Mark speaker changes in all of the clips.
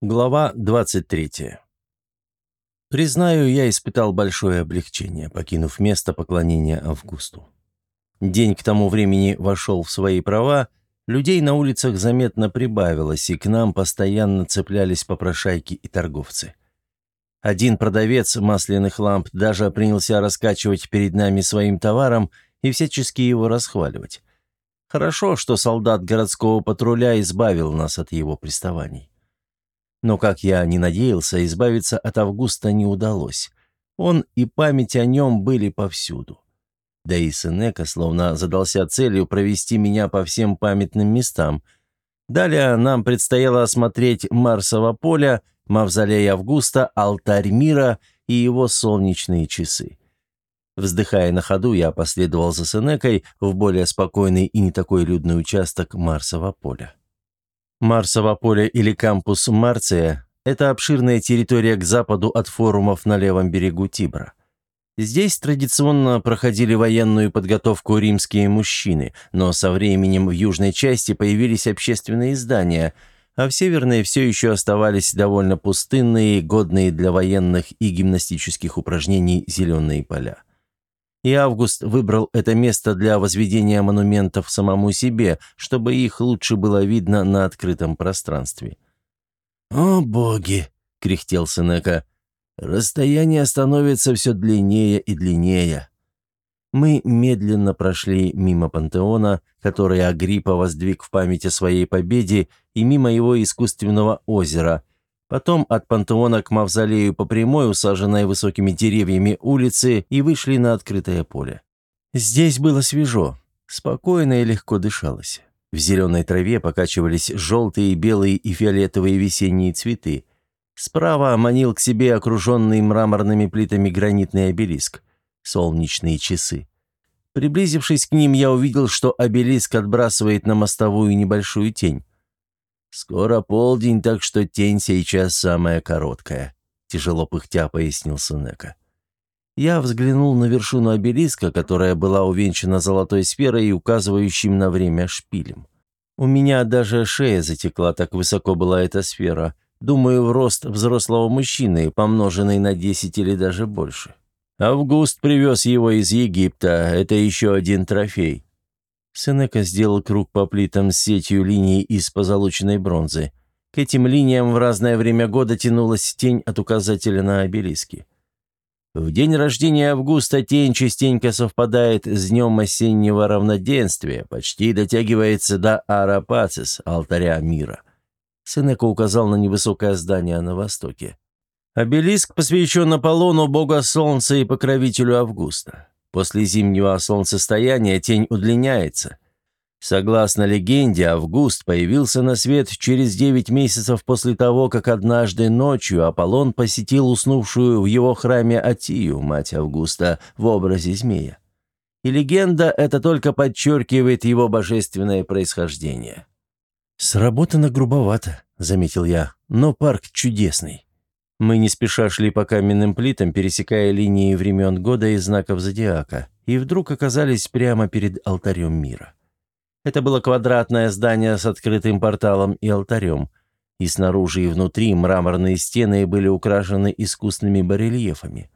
Speaker 1: Глава 23. Признаю, я испытал большое облегчение, покинув место поклонения Августу. День к тому времени вошел в свои права, людей на улицах заметно прибавилось, и к нам постоянно цеплялись попрошайки и торговцы. Один продавец масляных ламп даже принялся раскачивать перед нами своим товаром и всячески его расхваливать. Хорошо, что солдат городского патруля избавил нас от его приставаний. Но, как я не надеялся, избавиться от Августа не удалось. Он и память о нем были повсюду. Да и Сенека словно задался целью провести меня по всем памятным местам. Далее нам предстояло осмотреть Марсово поле, мавзолей Августа, алтарь мира и его солнечные часы. Вздыхая на ходу, я последовал за Сенекой в более спокойный и не такой людный участок Марсового поля. Марсово поле или кампус Марция – это обширная территория к западу от форумов на левом берегу Тибра. Здесь традиционно проходили военную подготовку римские мужчины, но со временем в южной части появились общественные здания, а в северной все еще оставались довольно пустынные, годные для военных и гимнастических упражнений зеленые поля и Август выбрал это место для возведения монументов самому себе, чтобы их лучше было видно на открытом пространстве. «О, боги!» — кряхтел Сенека. «Расстояние становится все длиннее и длиннее». Мы медленно прошли мимо пантеона, который Агриппа воздвиг в память о своей победе, и мимо его искусственного озера, Потом от пантеона к мавзолею по прямой, усаженной высокими деревьями улицы, и вышли на открытое поле. Здесь было свежо, спокойно и легко дышалось. В зеленой траве покачивались желтые, белые и фиолетовые весенние цветы. Справа манил к себе окруженный мраморными плитами гранитный обелиск. Солнечные часы. Приблизившись к ним, я увидел, что обелиск отбрасывает на мостовую небольшую тень. «Скоро полдень, так что тень сейчас самая короткая», — тяжело пыхтя пояснил Сенека. Я взглянул на вершину обелиска, которая была увенчана золотой сферой и указывающим на время шпилем. У меня даже шея затекла, так высоко была эта сфера. Думаю, в рост взрослого мужчины, помноженный на 10 или даже больше. Август привез его из Египта, это еще один трофей. Сенека сделал круг по плитам с сетью линий из позолоченной бронзы. К этим линиям в разное время года тянулась тень от указателя на обелиске. В день рождения Августа тень частенько совпадает с днем осеннего равноденствия, почти дотягивается до Арапацис, алтаря мира. Сенека указал на невысокое здание на востоке. Обелиск посвящен Аполлону, бога солнца и покровителю Августа. После зимнего солнцестояния тень удлиняется. Согласно легенде, Август появился на свет через девять месяцев после того, как однажды ночью Аполлон посетил уснувшую в его храме Атию, мать Августа, в образе змея. И легенда это только подчеркивает его божественное происхождение. «Сработано грубовато», — заметил я, — «но парк чудесный». Мы не спеша шли по каменным плитам, пересекая линии времен года и знаков зодиака, и вдруг оказались прямо перед алтарем мира. Это было квадратное здание с открытым порталом и алтарем, и снаружи и внутри мраморные стены были украшены искусными барельефами.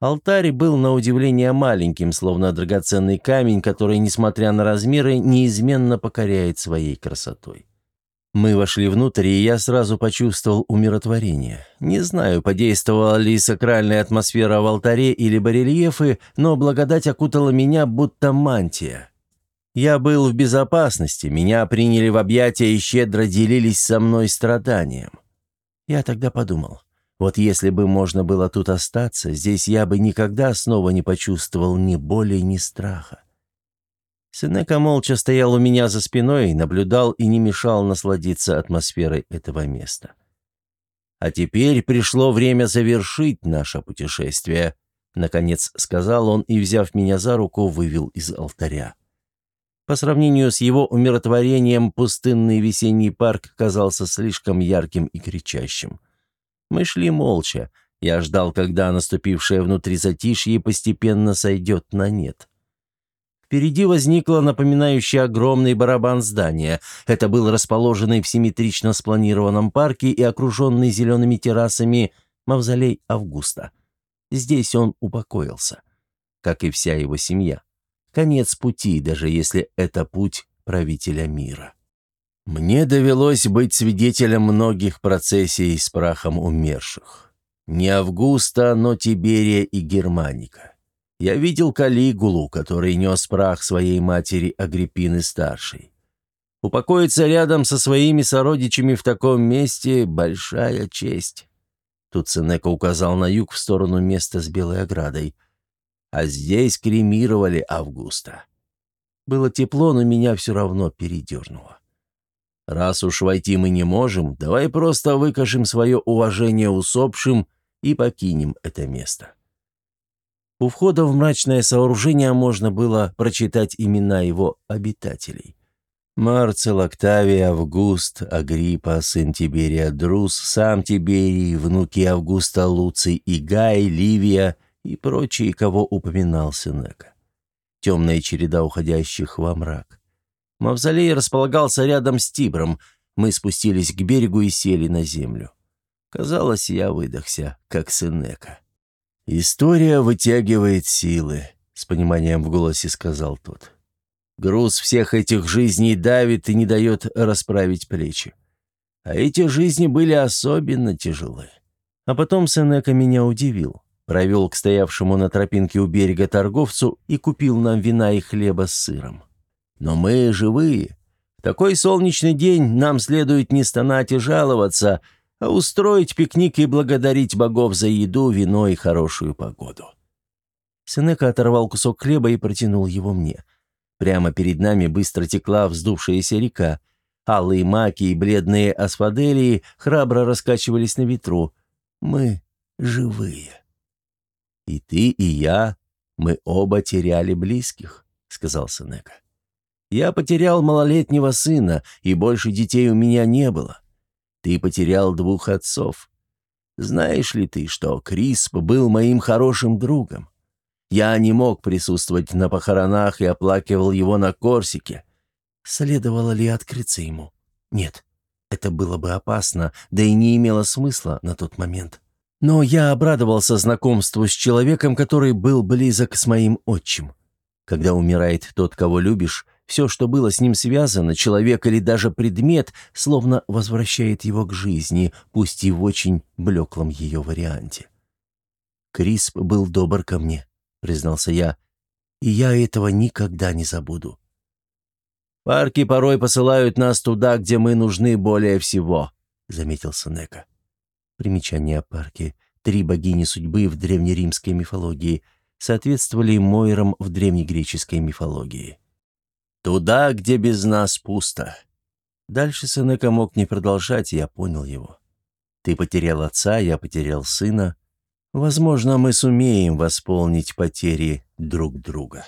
Speaker 1: Алтарь был на удивление маленьким, словно драгоценный камень, который, несмотря на размеры, неизменно покоряет своей красотой. Мы вошли внутрь, и я сразу почувствовал умиротворение. Не знаю, подействовала ли сакральная атмосфера в алтаре или барельефы, но благодать окутала меня, будто мантия. Я был в безопасности, меня приняли в объятия и щедро делились со мной страданием. Я тогда подумал, вот если бы можно было тут остаться, здесь я бы никогда снова не почувствовал ни боли, ни страха. Сенека молча стоял у меня за спиной, наблюдал и не мешал насладиться атмосферой этого места. «А теперь пришло время завершить наше путешествие», — наконец сказал он и, взяв меня за руку, вывел из алтаря. По сравнению с его умиротворением, пустынный весенний парк казался слишком ярким и кричащим. Мы шли молча. Я ждал, когда наступившее внутри затишье постепенно сойдет на нет Впереди возникло напоминающее огромный барабан здание. Это был расположенный в симметрично спланированном парке и окруженный зелеными террасами мавзолей Августа. Здесь он упокоился, как и вся его семья. Конец пути, даже если это путь правителя мира. Мне довелось быть свидетелем многих процессий с прахом умерших. Не Августа, но Тиберия и Германика. Я видел Калигулу, который нес прах своей матери Агриппины-старшей. Упокоиться рядом со своими сородичами в таком месте – большая честь. Тут Сенека указал на юг в сторону места с белой оградой. А здесь кремировали Августа. Было тепло, но меня все равно передернуло. Раз уж войти мы не можем, давай просто выкажем свое уважение усопшим и покинем это место. У входа в мрачное сооружение можно было прочитать имена его обитателей. Марцел, Октавий, Август, Агриппа, сын Тиберия Друз, сам Тиберий, внуки Августа Луций и Гай, Ливия и прочие, кого упоминал Сенека. Темная череда уходящих во мрак. Мавзолей располагался рядом с Тибром. Мы спустились к берегу и сели на землю. Казалось, я выдохся, как Сенека. «История вытягивает силы», — с пониманием в голосе сказал тот. «Груз всех этих жизней давит и не дает расправить плечи. А эти жизни были особенно тяжелы». А потом Сенека меня удивил. Провел к стоявшему на тропинке у берега торговцу и купил нам вина и хлеба с сыром. «Но мы живые. В такой солнечный день нам следует не стонать и жаловаться, — а устроить пикник и благодарить богов за еду, вино и хорошую погоду. Сенека оторвал кусок хлеба и протянул его мне. Прямо перед нами быстро текла вздувшаяся река. Алые маки и бледные асфаделии храбро раскачивались на ветру. Мы живые. «И ты, и я, мы оба теряли близких», — сказал Сенека. «Я потерял малолетнего сына, и больше детей у меня не было. Ты потерял двух отцов. Знаешь ли ты, что Крисп был моим хорошим другом? Я не мог присутствовать на похоронах и оплакивал его на Корсике. Следовало ли открыться ему? Нет, это было бы опасно, да и не имело смысла на тот момент. Но я обрадовался знакомству с человеком, который был близок с моим отчим. Когда умирает тот, кого любишь, все, что было с ним связано, человек или даже предмет, словно возвращает его к жизни, пусть и в очень блеклом ее варианте. «Крисп был добр ко мне», — признался я, — «и я этого никогда не забуду». «Парки порой посылают нас туда, где мы нужны более всего», — заметил Сенека. Примечание о парке. Три богини судьбы в древнеримской мифологии соответствовали Мойрам в древнегреческой мифологии. Туда, где без нас пусто». Дальше Сенека мог не продолжать, я понял его. «Ты потерял отца, я потерял сына. Возможно, мы сумеем восполнить потери друг друга».